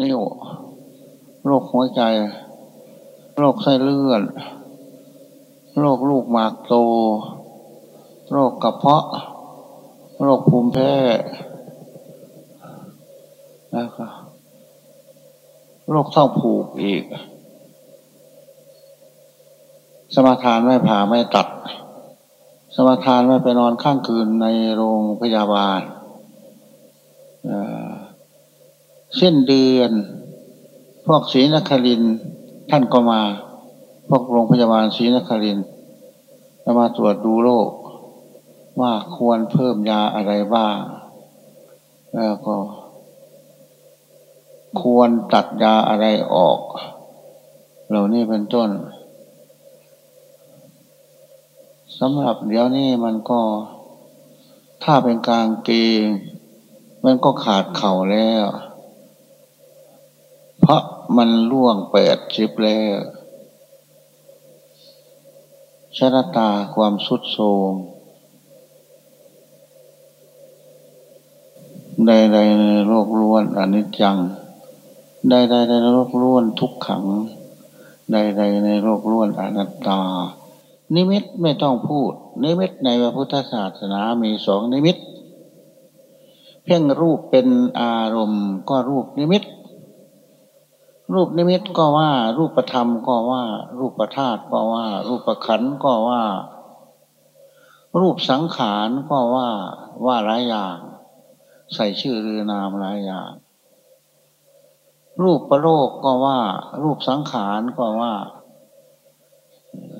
นิ้วโรคหัวใจ โรคไส้เลือนโรคลูกหมากโต โรคกระเพาะ โรคภูมิแพ้แล้วก็โรคท้าผูกอีก สมาทานไม่ผ่าไม่ตัด สมาทานไม่ไปนอนข้างคืนในโรงพยาบาลเส้นเดือน พวกศรีนครินท่านก็มา พวกโรงพยาบาลศรีนครินจะมาตรวจดูโรคว่าควรเพิ่มยาอะไรบ้าง แล้วก็ ควรตัดยาอะไรออก เหล่านี้เป็นต้นสำหรับเดี๋ยวนี้มันก็ ถ้าเป็นกลางเกงมันก็ขาดเข่าแล้ว เพราะมันล่วงแปดชิบแล้วชะตาความสุดโทมใดใดในโลกล้วนอนิจจังใดใดในโลกล้วนทุกขังใดใดในโลกล้วนอนัตตา นิมิตไม่ต้องพูด นิมิตในพระพุทธศาสนามีสองนิมิต เพ่งรูปเป็นอารมณ์ก็รูปนิมิต รูปนิมิตก็ว่า รูปธรรมก็ว่า รูปธาตุก็ว่า รูปขันก็ว่า รูปสังขารก็ว่าว่าหลายอย่าง ใส่ชื่อหรือนามหลายอย่าง รูปประโลกก็ว่า รูปสังขารก็ว่า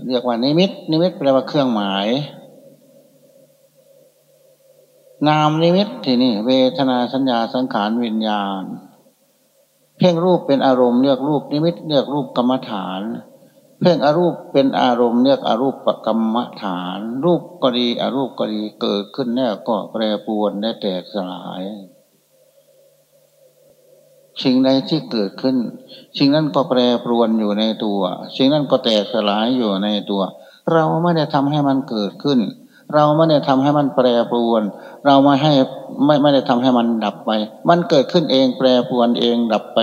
เรียกว่านิมิต นิมิตแปลว่าเครื่องหมาย นามนิมิตที่นี่ เวทนาสัญญาสังขารวิญญาณ เพ่งรูปเป็นอารมณ์เรียกรูปนิมิตเรียกรูปกรรมฐาน เพ่งอรูปเป็นอารมณ์เรียกอรูปกรรมฐาน รูปก็ดีอรูปก็ดีเกิดขึ้นแน่ก็แปรปรวนได้แตกสลายสิ่งใดที่เกิดขึ้น สิ่งนั้นก็แปรปรวนอยู่ในตัว สิ่งนั้นก็แตกสลายอยู่ในตัว เราไม่ได้ทำให้มันเกิดขึ้น เราไม่ได้ทำให้มันแปรปรวน เราไม่ให้ไม่ไม่ได้ทำให้มันดับไป มันเกิดขึ้นเองแปรปรวนเองดับไป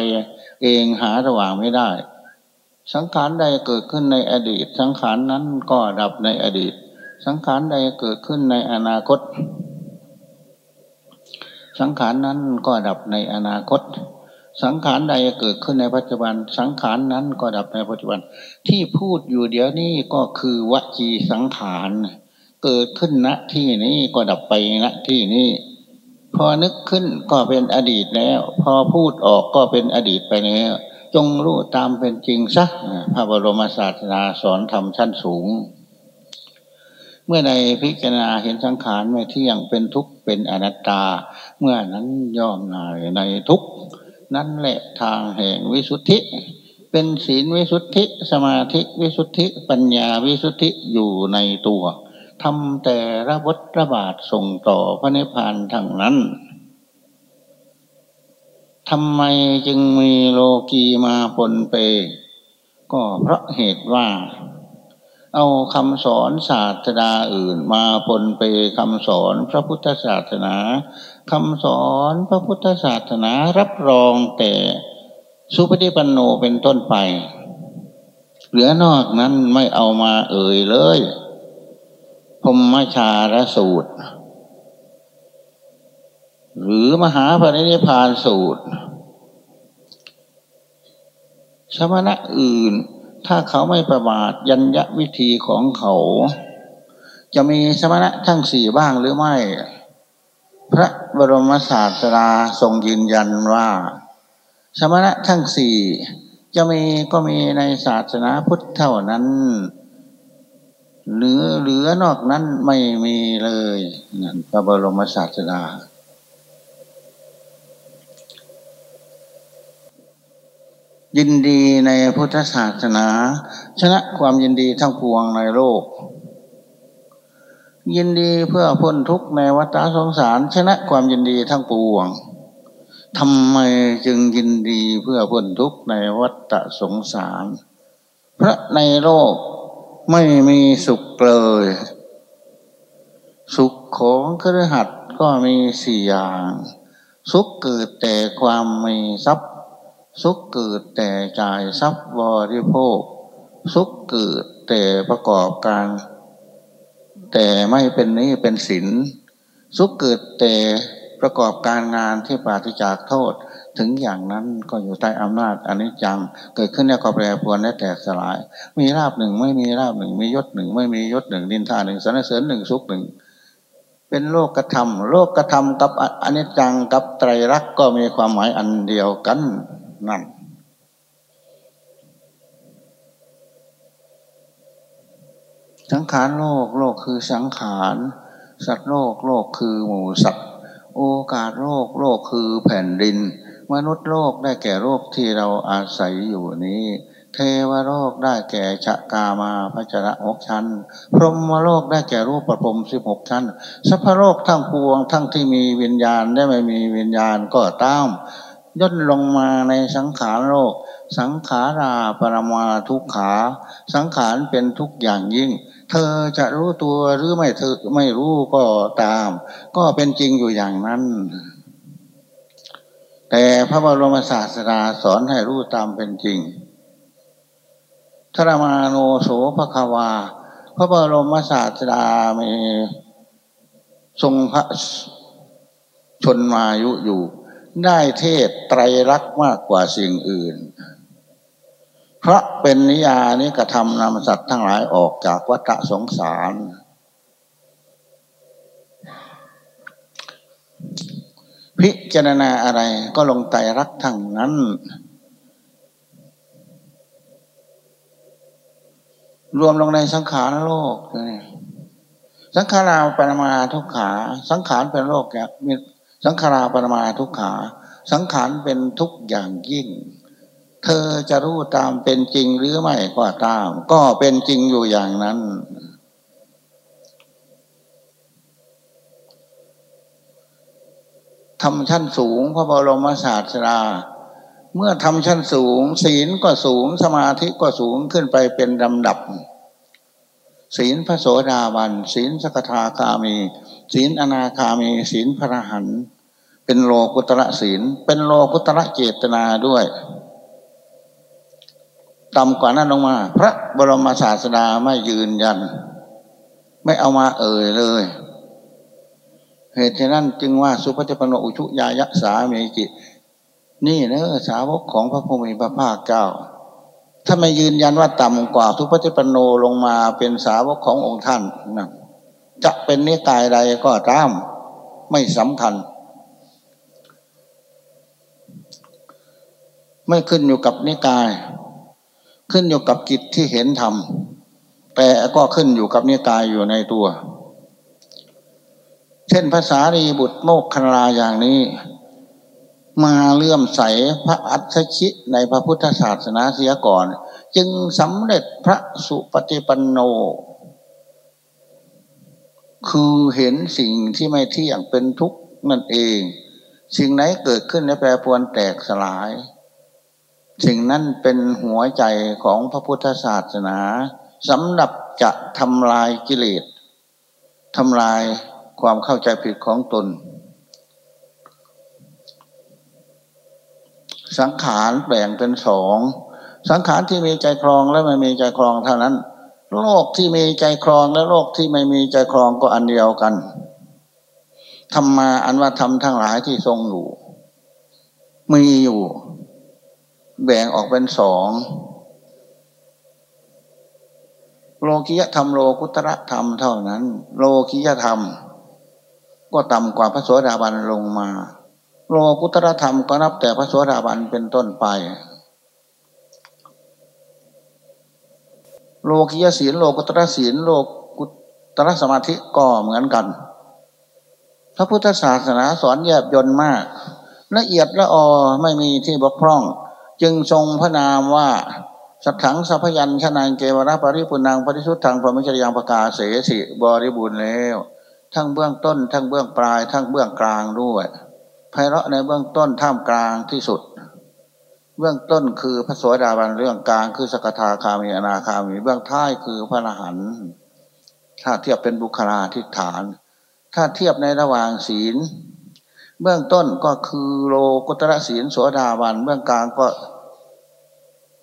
เองหาระหว่างไม่ได้ สังขารใดเกิดขึ้นในอดีต สังขารนั้นก็ดับในอดีต สังขารใดเกิดขึ้นในอนาคต สังขารนั้นก็ดับในอนาคตสังขารใดเกิดขึ้นในปัจจุบัน สังขารนั้นก็ดับในปัจจุบัน ที่พูดอยู่เดี๋ยวนี้ก็คือวจีสังขาร เกิดขึ้นณที่นี้ก็ดับไปณที่นี้ พอนึกขึ้นก็เป็นอดีตแล้ว พอพูดออกก็เป็นอดีตไปแล้ว จงรู้ตามเป็นจริงซะพระบรมศาสนาสอนธรรมชั้นสูง เมื่อในพิจารณาเห็นสังขารไม่เที่ยงเป็นทุกข์เป็นอนัตตา เมื่อนั้นย่อมนายในทุกข์นั่นแหละทางแห่งวิสุทธิเป็นศีลวิสุทธิ สมาธิวิสุทธิ ปัญญาวิสุทธิอยู่ในตัว ทำแต่ระบดระบาดส่งต่อพระนิพพานทั้งนั้นทำไมจึงมีโลกีมาปนเป ก็เพราะเหตุว่า เอาคำสอนศาสดาอื่นมาปนเปคำสอนพระพุทธศาสนาคำสอนพระพุทธศาสนารับรองแต่สุปฏิปันโนเป็นต้นไป เหลือนอกนั้นไม่เอามาเอ่ยเลย พมชาลสูตร หรือมหาปรินิพานสูตร สมณะอื่นถ้าเขาไม่ประมาทยัญญวิธีของเขา จะมีสมณะทั้งสี่บ้างหรือไม่ พระบรมศาสดาทรงยืนยันว่า สมณะทั้งสี่จะมีก็มีในศาสนาพุทธเท่านั้น เหลือ เหลือนอกนั้นไม่มีเลยนั่นพระบรมศาสดา ยินดีในพุทธศาสนา ชนะความยินดีทั้งปวงในโลก ยินดีเพื่อพ้นทุกข์ในวัฏสงสาร ชนะความยินดีทั้งปวงทำไมจึงยินดีเพื่อพ้นทุกข์ในวัฏสงสาร เพราะในโลก ไม่มีสุขเลย สุขของครหัสก็มีสี่อย่าง สุขเกิดแต่ความมีทรัพย์ สุขเกิดแต่จ่ายทรัพย์บริโภค สุขเกิดแต่ประกอบการ แต่ไม่เป็นนี้เป็นศีลสุขเกิดแต่ประกอบการงานที่ปราศจากโทษ ถึงอย่างนั้นก็อยู่ใต้อำนาจอนิจจัง เกิดขึ้นแล้วก็แปรปรวนและแตกสลาย มีราบหนึ่งไม่มีราบหนึ่ง มียศหนึ่งไม่มียศหนึ่งดินท่าหนึ่งสนเสริญหนึ่งสุขหนึ่งเป็นโลกกระทำโลกกระทำกับอนิจจังกับไตรลักษณ์ก็มีความหมายอันเดียวกันนั่นสังขารโลกโลกคือสังขารสัตว์โลกโลกคือหมูสัตว์ โอกาสโลกโลกคือแผ่นดิน มนุษย์โลกได้แก่โลกที่เราอาศัยอยู่นี้ เทวโลกได้แก่ชะกามาพระจระหกชั้น พรหมโลกได้แก่รูปประพรมสิบหกชั้น สัพพโลกทั้งปวงทั้งที่มีวิญญาณได้ไม่มีวิญญาณก็ตามย่นลงมาในสังขารโลก สังขาราปรมาทุกขา สังขารเป็นทุกอย่างยิ่ง เธอจะรู้ตัวหรือไม่เธอไม่รู้ก็ตาม ก็เป็นจริงอยู่อย่างนั้น แต่พระบรมศาสดาสอนให้รู้ตามเป็นจริงธรมาโนโสภควา พระบรมศาสดามีทรงพระชนมายุอยู่ ได้เทศไตรลักษณ์มากกว่าสิ่งอื่น เพราะเป็นนิยานิกระทำนำสัตว์ทั้งหลายออกจากวัฏสงสาร พิจารณาอะไรก็ลงไตรักทั้งนั้น รวมลงในสังขารโลกสังขาราปรมาทุกขา สังขารเป็นโลกเนี่ยมีสังขาราปรมาทุกขา สังขารเป็นทุกอย่างยิ่ง เธอจะรู้ตามเป็นจริงหรือไม่ก็ตาม ก็เป็นจริงอยู่อย่างนั้น ทำชั้นสูงพระบรมศาสดาเมื่อทำชั้นสูง ศีลก็สูงสมาธิก็สูงขึ้นไปเป็นลำดับ ศีลพระโสดาบัน ศีลสกทาคามี ศีลอนาคามี ศีลพระหันเป็นโลกุตระศีล เป็นโลกุตระเจตนาด้วยต่ำกว่านั้นลงมา พระบรมศาสดาไม่ยืนยัน ไม่เอามาเอ่ยเลย เหตุฉะนั้นจึงว่าสุภจิปโนอุชุยายะสามีจิ นี่เนอสาวกของพระพุทธพระภาคเจ้า ถ้าไม่ยืนยันว่าต่ำกว่าทุพพจิปโนลงมาเป็นสาวกขององค์ท่านนะจะเป็นนิกายใดก็ตามไม่สำคัญ ไม่ขึ้นอยู่กับนิกาย ขึ้นอยู่กับกิจที่เห็นธรรมแต่ก็ขึ้นอยู่กับนิกายอยู่ในตัว ช่นภาษารีบุตรโมกคลาอย่างนี้ มาเลื่อมใสพระอัตชิในพระพุทธศาสนาเสียก่อน จึงสำเร็จพระสุปฏิปันโน คือเห็นสิ่งที่ไม่เที่ยงเป็นทุกข์นั่นเอง สิ่งไหนเกิดขึ้นในแปรปรวนแตกสลาย สิ่งนั้นเป็นหัวใจของพระพุทธศาสนาสำหรับจะทำลายกิเลสทำลาย ความเข้าใจผิดของตน สังขารแบ่งเป็นสอง สังขารที่มีใจครองและไม่มีใจครองเท่านั้น โลกที่มีใจครองและโลกที่ไม่มีใจครองก็อันเดียวกันธรรมาอันว่าทำทั้งหลายที่ทรงอยู่มีอยู่ แบ่งออกเป็นสองโลกิยธรรมโลกุตระธรรมเท่านั้น โลกิยธรรม ก็ต่ำกว่าพระโสดาบันลงมา โลกุตรธรรมก็นับแต่พระสวสดาบันเป็นต้นไป โลกิยศีลโลกุตระศีลโลกุตระสมาธิก็เหมือนกัน พระพุทธศาสนาสอนแยบยนต์มาก ละเอียดละออไม่มีที่บกพร่อง จึงทรงพระนามว่าสัทถังสัพยัญชนะเกวราปริปุนังปริสุทธังพรหมจริยังประกาศเสสิบริบูรณ์แล้ว ทั้งเบื้องต้น ทั้งเบื้องปลาย ทั้งเบื้องกลางด้วยไพเราะในเบื้องต้นท่ามกลางที่สุด เบื้องต้นคือพระสวสดาบันเรื่องกลางคือสกทาคามีอนาคามีเบื้องท้ายคือพระอรหันต์ถ้าเทียบเป็นบุคลาธิฐาน ถ้าเทียบในระหว่างศีล เบื้องต้นก็คือโลกุตระศีลสวสดาบันเบื้องกลางก็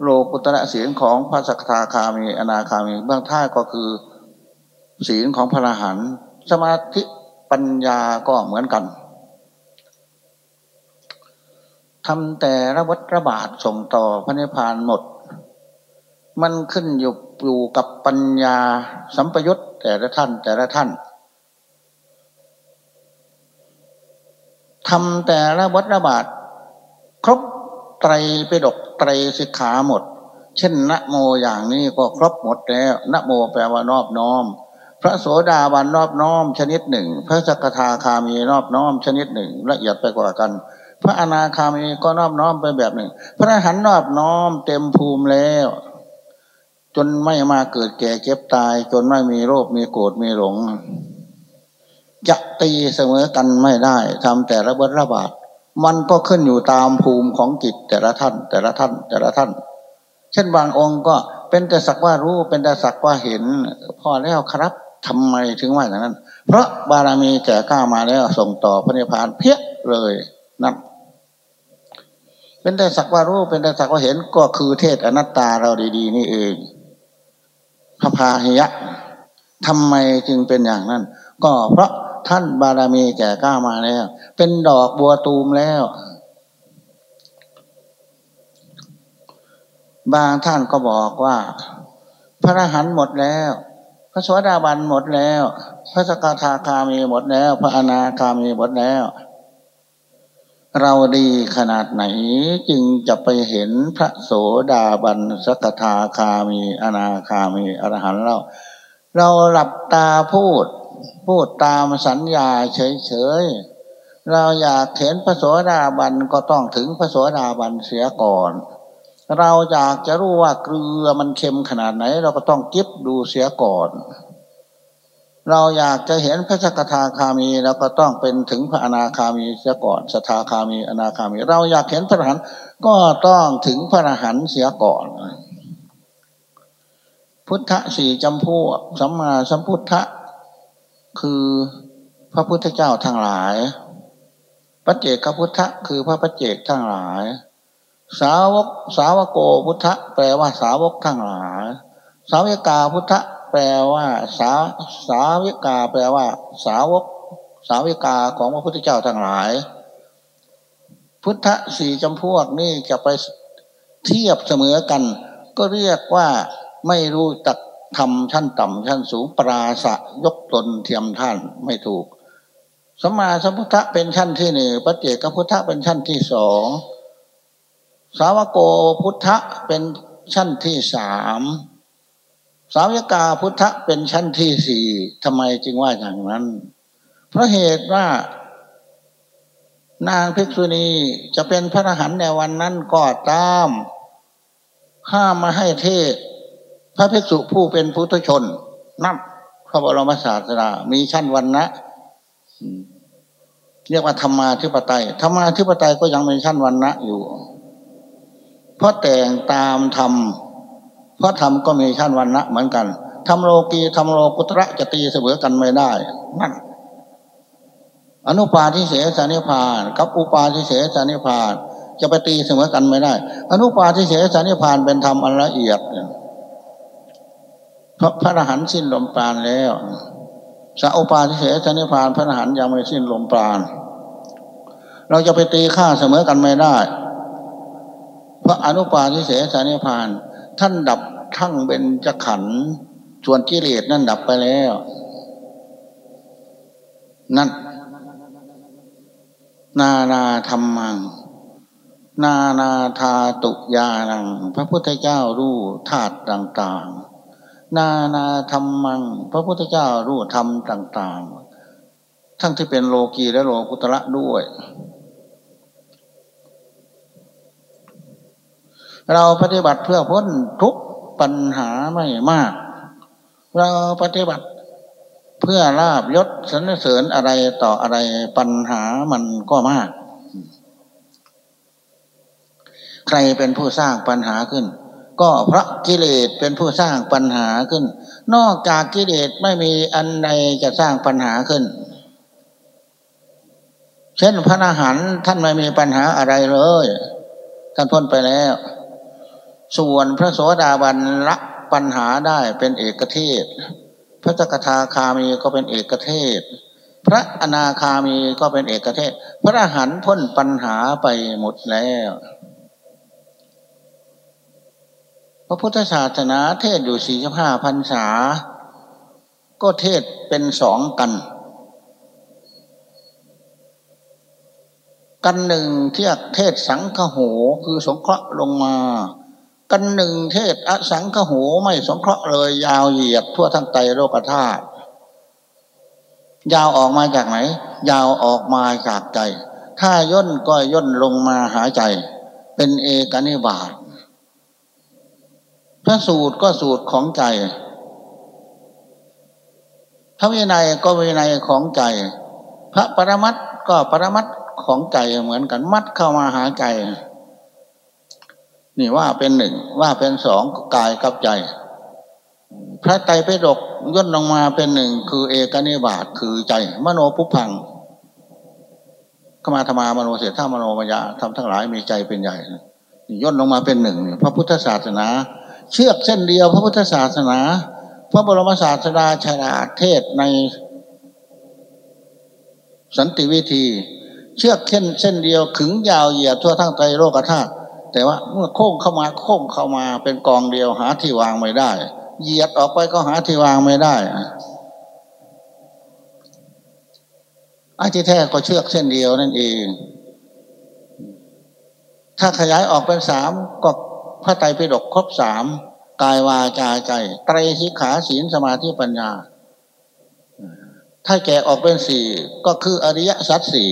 โลกุตระศีลของพระสกทาคามีอนาคามี เบื้องท้ายก็คือ ศีลของพระอรหันต์ สมาธิปัญญาก็เหมือนกันทำแต่ระวัตระบาดส่งต่อพระนิพพานหมด มันขึ้นอยู่อยู่กับปัญญาสัมปยุตแต่ละท่านแต่ละท่านทำแต่ละวัตระบาดครบไตรไปดกไตรสิกขาหมด เช่นนะโมอย่างนี้ก็ครบหมดแล้วนะโมแปลว่านอบน้อม พระโสดาบันนอบน้อมชนิดหนึ่ง พระสกทาคามีนอบน้อมชนิดหนึ่ง ละเอียดไปกว่ากัน พระอนาคามีก็นอบน้อมไปแบบหนึ่ง พระอรหันต์นอบน้อมเต็มภูมิแล้ว จนไม่มาเกิดแก่เก็บตาย จนไม่มีโรคมีโกรธมีหลงจะตีเสมอกันไม่ได้ทำแต่ละบทระบาดมันก็ขึ้นอยู่ตามภูมิของจิตแต่ละท่าน แต่ละท่านแต่ละท่าน เช่นบางองค์ก็เป็นแต่สักว่ารู้เป็นแต่สักว่าเห็น พอแล้วครับ ทำไมถึงว่าอย่างนั้น เพราะบารมีแก่กล้ามาแล้วส่งต่อพระนิพพานเพี้ยเลยนั่นเป็นแต่สักว่ารู้เป็นแต่สักว่าเห็นก็คือเทศอนัตตาเราดีๆ นี่เองพระพาหิยะทำไมจึงเป็นอย่างนั้น ก็เพราะท่านบารมีแก่กล้ามาแล้ว เป็นดอกบัวตูมแล้ว บางท่านก็บอกว่า พระหันหมดแล้ว พระสวสดาบันหมดแล้ว พระสกทาคามีหมดแล้ว พระอนาคามีหมดแล้ว เราดีขนาดไหนจึงจะไปเห็นพระโสดาบันสกทาคามี อนาคามีอรหันต์เรา เราหลับตาพูด พูดตามสัญญาเฉยๆเราอยากเห็นพระโสดาบันก็ต้องถึงพระโสดาบันเสียก่อน เราอยากจะรู้ว่าเกลือมันเค็มขนาดไหน เราก็ต้องกิบดูเสียก่อน เราอยากจะเห็นพระสกทาคามีเราก็ต้องเป็นถึงพระอนาคามีเสียก่อน สทาคามีอนาคามี เราอยากเห็นพระอรหันต์ก็ต้องถึงพระอรหันต์เสียก่อน พุทธสี่จำพวกสัมมาสัมพุทธะคือพระพุทธเจ้าทั้งหลายปัจเจกพุทธคือพระปัจเจกทั้งหลาย สาวกสาวโกพุทธะแปลว่าสาวกทั้งหลายสาวิกาพุทธะแปลว่า สาสาวิกา แปลว่า สาวก สาวิกาของพระพุทธเจ้าทั้งหลาย พุทธะสี่จำพวกนี่จะไปเทียบเสมอกัน ก็เรียกว่าไม่รู้จักทำชั้นต่ำชั้นสูงปราศยกตนเทียมท่านไม่ถูกสมมาสัมพุทธะเป็นชั้นที่หนึ่งปัจเจกพุทธะเป็นชั้นที่สอง สาวโกพุทธะเป็นชั้นที่สามสาวิกาพุทธะเป็นชั้นที่สี่ทำไมจึงว่าอย่างนั้น เพราะเหตุว่านางภิกษุณีจะเป็นพระอรหันต์ในวันนั้นก็ตามห้ามมาให้เทศ พระภิกษุผู้เป็นพุทธชนนับพระบรมศาสดามีชั้นวันนะเรียกว่าธรรมาธิปไตยธรรมาธิปไตยก็ยังมีชั้นวันนะอยู่ เพราะแต่งตามธรรมเพราะธรรมก็มีชั้นวันนะเหมือนกันธรรมโลกีธรรมโลกุตระจะตีเสมอกันไม่ได้นั่นอนุปาทิเสสนิพานกับอุปาทิเสสนิพานจะไปตีเสมอกันไม่ได้ อนุปาทิเสสนิพานเป็นธรรมอันละเอียดเพราะพระอรหันต์สิ้นลมปราณแล้วสัพปาทิเสสนิพานพระอรหันต์ยังไม่สิ้นลมปราณเราจะไปตีค่าเสมอกันไม่ได้ พระอนุปาทิเสสานิพาน ท่านดับทั้งเป็นจะขันส่วนกิเลสนั่นดับไปแล้ว นั่น นานาธรรมัง นานาธาตุยานัง พระพุทธเจ้ารู้ธาตุต่างๆ นานาธรรมัง พระพุทธเจ้ารู้ธรรมต่าง ๆ ทั้งที่เป็นโลกีและโลกุตระด้วย เราปฏิบัติเพื่อพ้นทุกปัญหาไม่มาก เราปฏิบัติเพื่อลาบยศสรรเสริญอะไรต่ออะไรปัญหามันก็มาก ใครเป็นผู้สร้างปัญหาขึ้น ก็เพราะกิเลสเป็นผู้สร้างปัญหาขึ้น นอกจากกิเลสไม่มีอันใดจะสร้างปัญหาขึ้น เช่นพระอรหันต์ท่านไม่มีปัญหาอะไรเลย ท่านพ้นไปแล้ว ส่วนพระโสดาบันละปัญหาได้เป็นเอกเทศ พระสกทาคามีก็เป็นเอกเทศ พระอนาคามีก็เป็นเอกเทศ พระอรหันต์พ้นปัญหาไปหมดแล้ว พระพุทธศาสนาเทศอยู่สี่สิบห้าพรรษา ก็เทศเป็นสองกัน กันหนึ่งเทียกเทศสังฆโหคือสงเคราะห์ลงมา กันหนึ่งเทศอสังขโหไม่สงเคราะห์เลยยาวเหยียดทั่วทั้งไตโลกธาตุยาวออกมาจากไหน ยาวออกมาจากใจ ถ้าย่นก็ย่นลงมาหาใจ เป็นเอกนิบาตพระสูตรก็สูตรของใจพระวินัยก็วินัยของใจ พระปรมัตก็ปรมัตของใจเหมือนกันมัดเข้ามาหาใจ นี่ว่าเป็นหนึ่งว่าเป็นสองกายกับใจ พระไตรปิฎกย่นลงมาเป็นหนึ่งคือเอกนิบาตคือใจ มโนปุพังขมาธรรมามโนเสถามโนมยาทำทั้งหลายมีใจเป็นใหญ่ย่นลงมาเป็นหนึ่งพระพุทธศาสนา เชือกเส้นเดียวพระพุทธศาสนา พระบรมศาสดาชาเทศใน สันติวิธี เชือกเส้นเส้นเดียวขึงยาวเหยียดทั่วทั้งไตรโลกธาตุ แต่ว่าเมื่อโค้งเข้ามาโค้งเข้ามาเป็นกองเดียวหาที่วางไม่ได้ เหยียดออกไปก็หาที่วางไม่ได้อาที่แท้ก็เชือกเส้นเดียวนั่นเอง ถ้าขยายออกเป็นสามก็พระไตรปิฎกครบสามกายวาจาใจไตรสิกขาศีลสมาธิปัญญา ถ้าแกกออกเป็นสี่ก็คืออริยสัจสี่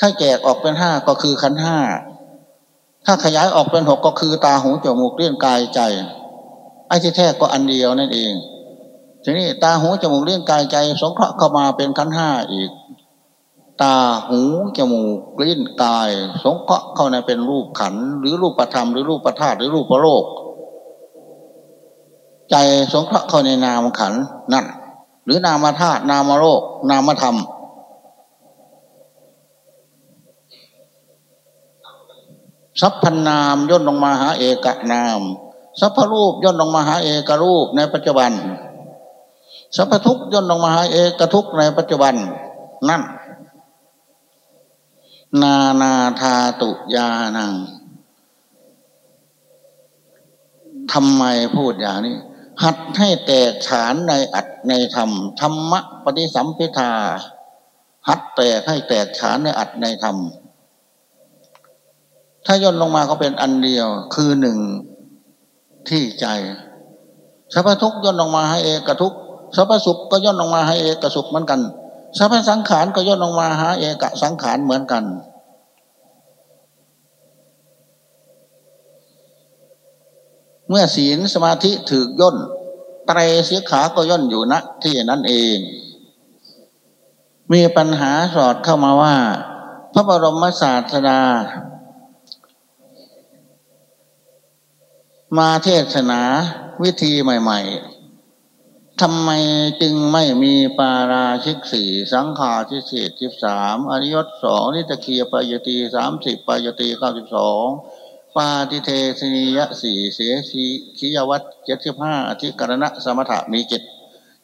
ถ้าแกกออกเป็นห้าก็คือขันห้า ถ้าขยายออกเป็นหกก็คือตาหูจมูกเลี้ยงกายใจไอ้ที่แท้ก็อันเดียวนั่นเอง ทีนี้ตาหูจมูกเลี้ยงกายใจ สงเคราะห์เข้ามาเป็นขันห้าอีก ตาหูจมูกเลี้ยงกาย สงเคราะห์เข้าในเป็นรูปขันหรือรูปประธรรมหรือรูปประธาตุหรือรูปประโลก ใจสงเคราะห์เข้าในนามขันนั่นหรือนามธาตุนามโลกนามธรรม สัพพนามย่นลงมาหาเอกนาม สัพพรูปย่นลงมาหาเอกรูปในปัจจุบัน สัพพทุกย่นลงมาหาเอกทุกในปัจจุบัน นั่น นานาธาตุยานังทำไมพูดอย่างนี้ หัดให้แตกฉานในอัดในธรรมธรรมะปฏิสัมพิทาหัดแตกให้แตกฉานในอัดในธรรม ถ้าย่นลงมาก็เป็นอันเดียวคือหนึ่งที่ใจสัพพทุกย่นลงมาให้เอกทุกสัพพสุขก็ย่นลงมาให้เอกสุขเหมือนกันสัพพสังขารก็ย่นลงมาหาเอกสังขารเหมือนกัน เมื่อศีลสมาธิถือย่นไตรเสียขาก็ย่นอยู่ณที่นั้นเอง มีปัญหาสอดเข้ามาว่า พระบรมศาสดา มาเทศนาวิธีใหม่ ๆทำไมจึงไม่มีปาราชิกสี่สังขาทิเศษสิบสามอริยศสองนิตเคียปยตีสามสิบปยตีเก้าสิบสองปาติเทสนิยสี่เสียชีขียวัตเจ็ดสิบห้าอธิกรณะสมถะมีเจ็ด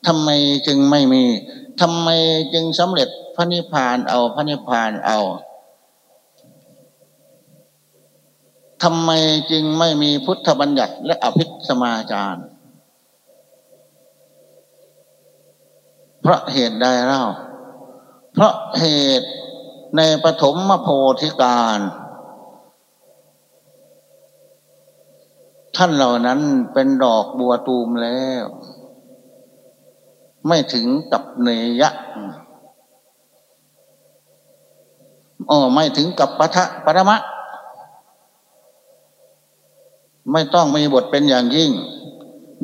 ทำไมจึงไม่มีทำไมจึงสำเร็จพระนิพพานเอาพระนิพพานเอา ทำไมจึงไม่มีพุทธบัญญัติและอภิสมาจาร์เพราะเหตุใดเล่า เพราะเหตุในปฐมมโพธิการ ท่านเหล่านั้นเป็นดอกบัวตูมแล้ว ไม่ถึงกับเนยะอ๋อไม่ถึงกับปะทะปรมะ ไม่ต้องมีบทเป็นอย่างยิ่ง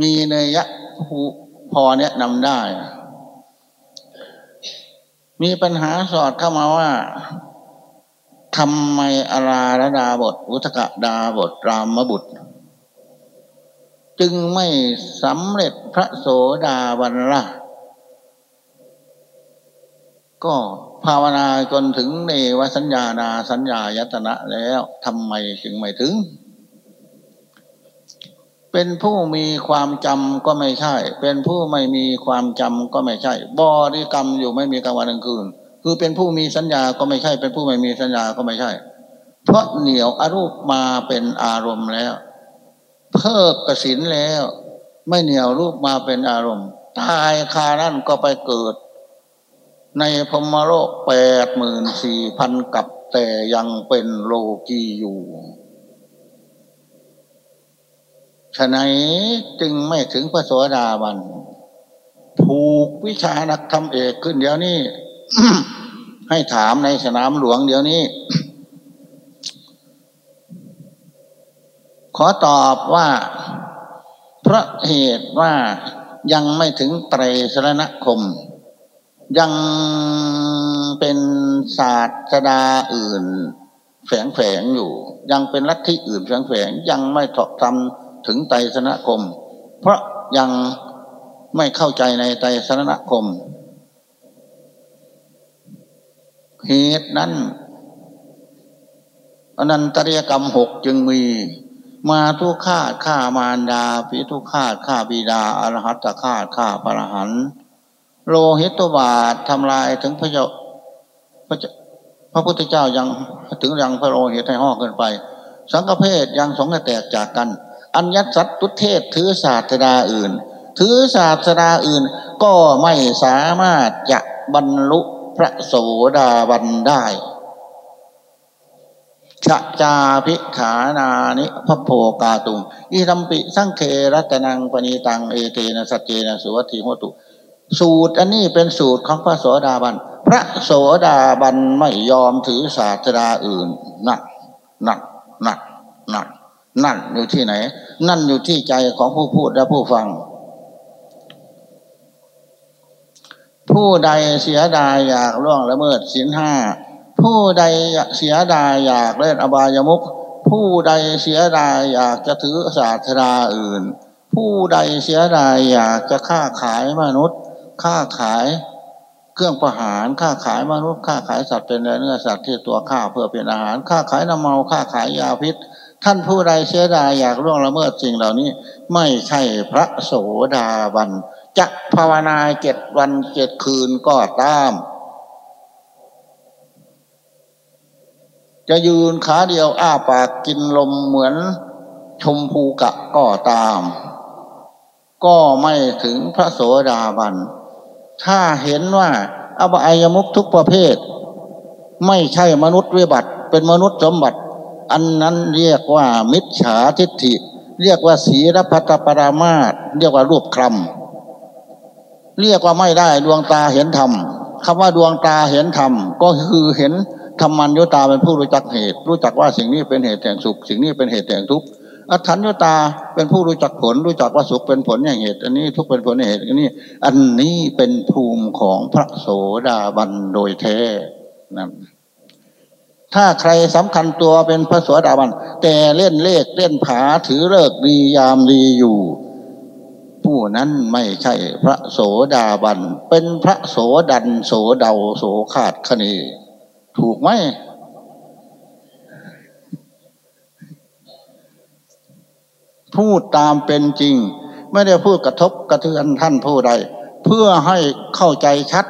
มีเนยยะพอแนะนำได้ มีปัญหาสอดเข้ามาว่าทำไมอาราระดาบท อุทกดาบทรามบุตร จึงไม่สำเร็จพระโสดาบันละก็ภาวนาจนถึงเนวสัญญานาสัญญายตนะแล้วทำไมจึงไม่ถึง เป็นผู้มีความจำก็ไม่ใช่ เป็นผู้ไม่มีความจำก็ไม่ใช่ บริกรรมอยู่ไม่มีกลางวันกลางคืน คือเป็นผู้มีสัญญาก็ไม่ใช่ เป็นผู้ไม่มีสัญญาก็ไม่ใช่ เพราะเหนียวอรูปมาเป็นอารมณ์แล้ว เพิกกสินแล้ว ไม่เหนียวรูปมาเป็นอารมณ์ตายคานั่นก็ไปเกิด ในพมโลกแปดหมื่นสี่พันกับแต่ยังเป็นโลกีอยู่ ฉะนั้นจึงไม่ถึงพระโสดาบันผูกวิชานักธรรมเอกขึ้นเดี๋ยวนี้ ให้ถามในสนามหลวงเดี๋ยวนี้ ขอตอบว่าพระเหตุว่ายังไม่ถึงไตรสรณคม ยังเป็นศาสตราอื่น แฝงแฝงอยู่ ยังเป็นลัทธิอื่นแฝงแฝงยังไม่ถกทำ ถึงไตรสนคม เพราะยังไม่เข้าใจในไตรสนคม เหตุนั้นอนันตริยกรรมหกจึงมี มาทุกขาฆ่ามารดาพิทุกขาฆ่าบิดาอรหัตตฆ่าฆ่าปรหันโลหิตตบาททำลายถึงพระเจ้าพระพระพุทธเจ้ายังถึงยังพระโลหิตให้ห่อเกินไป สังฆเพศยังสงฆ์แตกจากกัน อัญญสัตตุเทศถือศาสดาอื่น ถือศาสดาอื่นก็ไม่สามารถจะบรรลุพระโสดาบันได้ชะจาพิขานานิพระโพกาตุงอิรัมปิสังเครัตนังปณีตังเอเทนะสัจเจนะสุวัติโหตุ สูตรอันนี้เป็นสูตรของพระโสดาบัน พระโสดาบันไม่ยอมถือศาสดาอื่นนักนักนักนัก นั่นอยู่ที่ไหน นั่นอยู่ที่ใจของผู้พูดและผู้ฟัง ผู้ใดเสียดายอยากล่วงละเมิดศีลห้าผู้ใดเสียดายอยากเล่นอบายมุขผู้ใดเสียดายอยากจะถือศาสตราอื่น ผู้ใดเสียดายอยากจะค้าขายมนุษย์ ค้าขายเครื่องประหารค้าขายมนุษย์ค้าขายสัตว์เป็นเนื้อสัตว์ที่ตัวข้าเพื่อเป็นอาหารค้าขายน้ำเมาค้าขายยาพิษ ท่านผู้ใดเสียดายอยากร่วงละเมิดสิ่งเหล่านี้ ไม่ใช่พระโสดาบันจะภาวนาเจ็ดวันเจ็ดคืนก็ตาม จะยืนขาเดียวอ้าปากกินลมเหมือนชมพูกะก็ตาม ก็ไม่ถึงพระโสดาบัน ถ้าเห็นว่าอบายมุกทุกประเภท ไม่ใช่มนุษย์วิบัติ เป็นมนุษย์สมบัติ อันนั้นเรียกว่ามิจฉาทิฏฐิ เรียกว่าศีรพัตปรามาตเรียกว่ารูปคลำเรียกว่าไม่ได้ดวงตาเห็นธรรมคำว่าดวงตาเห็นธรรมก็คือเห็นธรรมัญญตาเป็นผู้รู้จักเหตุ รู้จักว่าสิ่งนี้เป็นเหตุแห่งสุข สิ่งนี้เป็นเหตุแห่งทุกข์อัฏฐัญญตาเป็นผู้รู้จักผล รู้จักว่าสุขเป็นผลแห่งเหตุ อันนี้ทุกเป็นผลแห่งเหตุอันนี้ อันนี้เป็นภูมิของพระโสดาบันโดยแท้นั่น ถ้าใครสำคัญตัวเป็นพระสวสดาบัน แต่เล่นเลขเล่นผาถือเลิกดียามดีอยู่ ผู้นั้นไม่ใช่พระโสดาบัน เป็นพระโสดันโสเดาโสขาดคณี ถูกไหมพูดตามเป็นจริง ไม่ได้พูดกระทบกระเทือนท่านผู้ใด เพื่อให้เข้าใจชัด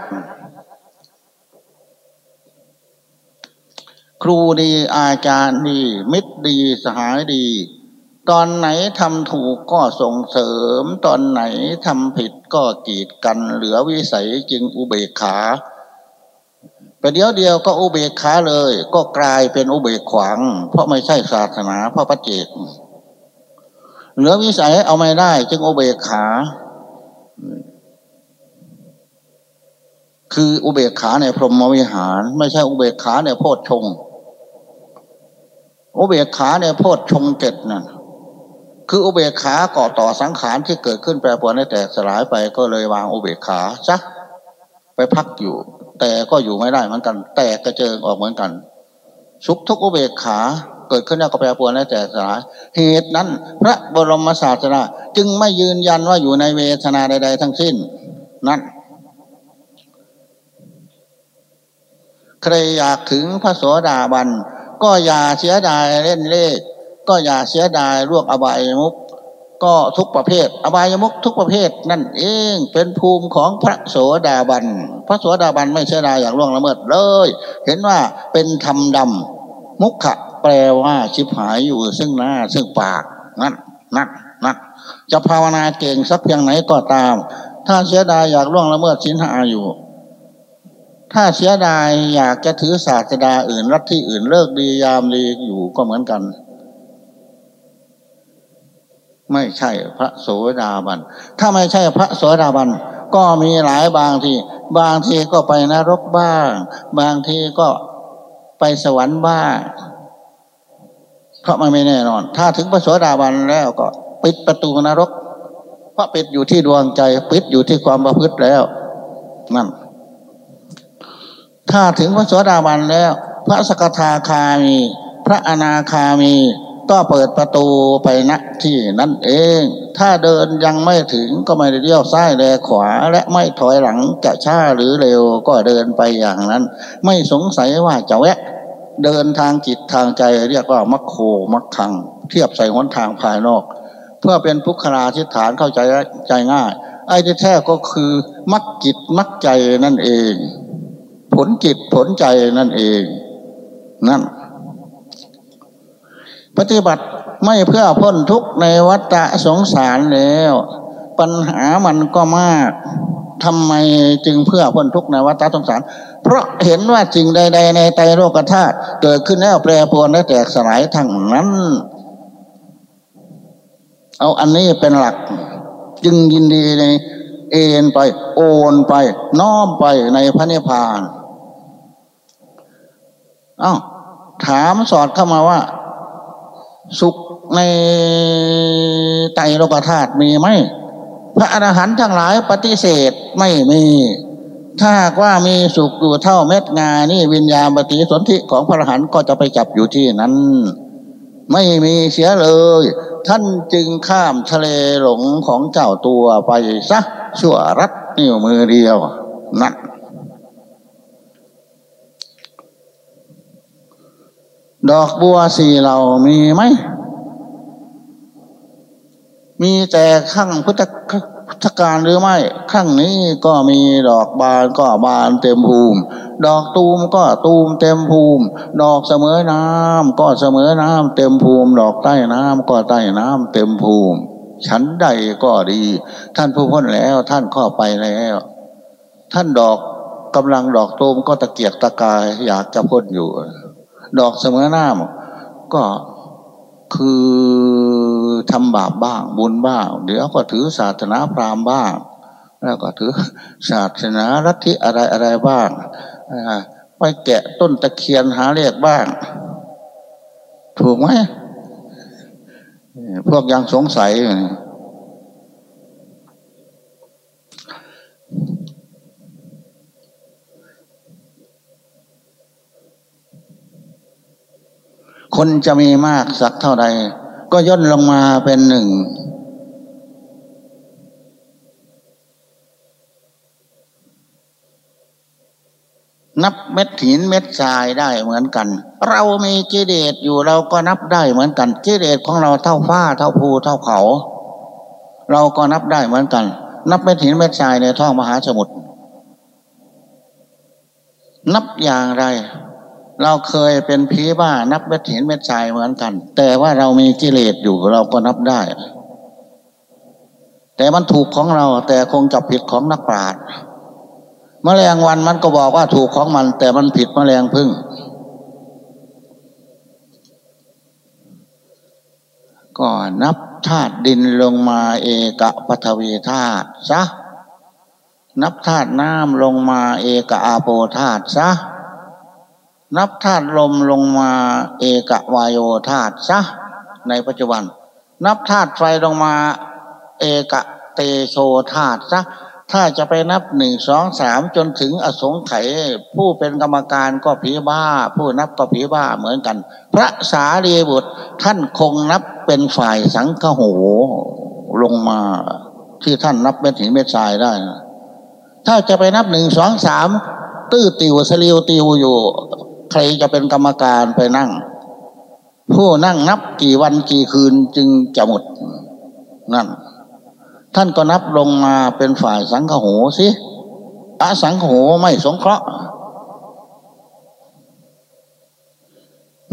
ครูดีอาจารย์ดี มิตรดีสหายดี ตอนไหนทำถูกก็ส่งเสริม ตอนไหนทำผิดก็กีดกันเหลือวิสัยจึงอุเบกขาไปเดียวเดียวก็อุเบกขาเลย ก็กลายเป็นอุเบกขวาง เพราะไม่ใช่ศาสนาเพราะพระเจกเหลือวิสัยเอาไม่ได้ จึงอุเบกขา คืออุเบกขาในพรหมวิหาร ไม่ใช่อุเบกขาในโพชฌงค์ อุเบกขาเนี่ยโพดชงเจ็ดนั่นคืออุเบกขาก่อต่อสังขารที่เกิดขึ้นแปรปรวนให้แตกสลายไปก็เลยวางอุเบกขาซะไปพักอยู่ แต่ก็อยู่ไม่ได้เหมือนกัน แตกกระเจิงออกเหมือนกัน สุขทุกอุเบกขาเกิดขึ้นแล้วก็แปรปรวนให้แตกสลายเหตุนั้น พระบรมศาสดาจึงไม่ยืนยันว่าอยู่ในเวทนาใด ๆ ทั้งสิ้น นั่นใครอยากถึงพระโสดาบัน ก็อย่าเสียดายเล่นเลข ก็อย่าเสียดายรวกอบายมุกก็ทุกประเภท อบายมุกทุกประเภท นั่นเองเป็นภูมิของพระโสดาบัน พระโสดาบันไม่เสียดายอย่างล่วงละเมิดเลย เห็นว่าเป็นธรรมดำมุขะแปลว่าชิบหายอยู่ซึ่งหน้าซึ่งปากนั่นนั่นนั่นจะภาวนาเก่งสักเพียงไหนก็ตาม ถ้าเสียดายอยากล่วงละเมิดสินหาอยู่ ถ้าเสียดายอยากจะถือศาสดาอื่นรัฐที่อื่นเลิกดียามดีอยู่ก็เหมือนกัน ไม่ใช่พระโสดาบัน ถ้าไม่ใช่พระโสดาบัน ก็มีหลายบางทีบางทีก็ไปนรกบ้าง บางทีก็ไปสวรรค์บ้างเพราะมันไม่แน่นอน ถ้าถึงพระโสดาบันแล้วก็ปิดประตูนรก เพราะปิดอยู่ที่ดวงใจ ปิดอยู่ที่ความประพฤติแล้วนั่น ถ้าถึงพระโสดาบันแล้ว พระสกทาคามี พระอนาคามีก็เปิดประตูไปณที่นั่นเอง ถ้าเดินยังไม่ถึงก็ไม่ได้เลี้ยวซ้ายแลขวา และไม่ถอยหลังจะช้าหรือเร็วก็เดินไปอย่างนั้น ไม่สงสัยว่าจะแวะ เดินทางจิตทางใจเรียกว่ามัคโคมัคคัง เทียบใส่หนทางภายนอก เพื่อเป็นพุคลาทิฐานเข้าใจใจง่าย ไอ้ที่แท้ก็คือมักจิตมักใจนั่นเอง ผลจิตผลใจนั่นเอง นั่น ปฏิบัติไม่เพื่อพ้นทุกข์ในวัฏสงสารแล้ว ปัญหามันก็มากทำไมจึงเพื่อพ้นทุกข์ในวัฏสงสาร เพราะเห็นว่าจริงใด ๆ ในไตโลกธาตุเกิดขึ้นแล้วแปรปรวนและแตกสลายทั้งนั้น เอาอันนี้เป็นหลัก จึงยินดีในเอ็นไป โอนไป น้อมไปในพระนิพพาน อ้าถามสอดเข้ามาว่า สุขในไตโลกธาตุมีไหมพระอรหันต์ทั้งหลายปฏิเสธไม่มี ถ้าว่ามีสุขอยู่เท่าเม็ดงานี่วิญญาณปฏิสนธิของพระอรหันต์ก็จะไปจับอยู่ที่นั้น ไม่มีเสียเลย ท่านจึงข้ามทะเลหลงของเจ้าตัวไปซะชั่วรัดนิ้วมือเดียวนั่น ดอกบัวสี่เหล่ามีไหม มีแต่ข้างพุทธพุทธการหรือไม่ ข้างนี้ก็มีดอกบานก็บานเต็มภูมิ ดอกตูมก็ตูมเต็มภูมิ ดอกเสมอน้ำก็เสมอน้ำเต็มภูมิ ดอกใต้น้ำก็ใต้น้ำเต็มภูมิ ฉันใดก็ดี ท่านผู้พ้นแล้วท่านเข้าไปแล้ว ท่านดอกกำลังดอกตูมก็ตะเกียกตะกายอยากจะพ้นอยู่ ดอกเสมอหน้าก็คือทำบาปบ้างบุญบ้าง เดี๋ยวก็ถือศาสนาพราหมณ์บ้าง แล้วก็ถือศาสนาลัทธิอะไรอะไรบ้างไปแกะต้นตะเคียนหาเรียกบ้าง ถูกไหมพวกยังสงสัย คนจะมีมากสักเท่าใด ก็ย่นลงมาเป็นหนึ่ง นับเม็ดหินเม็ดทรายได้เหมือนกัน เรามีกิเลสอยู่เราก็นับได้เหมือนกันกิเลสของเราเท่าฟ้าเท่าภูเท่าเขา เราก็นับได้เหมือนกัน นับเม็ดหินเม็ดทรายในท้องมหาสมุทรนับอย่างไร เราเคยเป็นผีบ้านับเม็ดหินเม็ดทรายเหมือนกัน แต่ว่าเรามีกิเลสอยู่เราก็นับได้ แต่มันถูกของเราแต่คงจับผิดของนักปราชญ์มแมลงวันมันก็บอกว่าถูกของมัน แต่มันผิดมแมลงพึ่งก็นับธาตุดินลงมาเอกะปฐวีธาตุซะนับธาตุน้ำลงมาเอกะอาโปธาตุซะ นับธาตุลมลงมาเอกวายโยธาตุซะในปัจจุบัน นับธาตุไฟลงมาเอกเตโชธาตุซะถ้าจะไปนับหนึ่งสองสามจนถึงอสงไขยผู้เป็นกรรมการก็ผีบ้า ผู้นับก็ผีบ้าเหมือนกัน พระสารีบุตรท่านคงนับเป็นฝ่ายสังฆโหลงมาที่ท่านนับเม็ดหินเม็ดทรายได้ ถ้าจะไปนับหนึ่งสองสามตื้อติวสลิวติวอยู่ ใครจะเป็นกรรมการไปนั่ง ผู้นั่งนับกี่วันกี่คืนจึงจะหมดนั่น ท่านก็นับลงมาเป็นฝ่ายสังฆโหสิอาสังฆโหไม่สงเคราะห์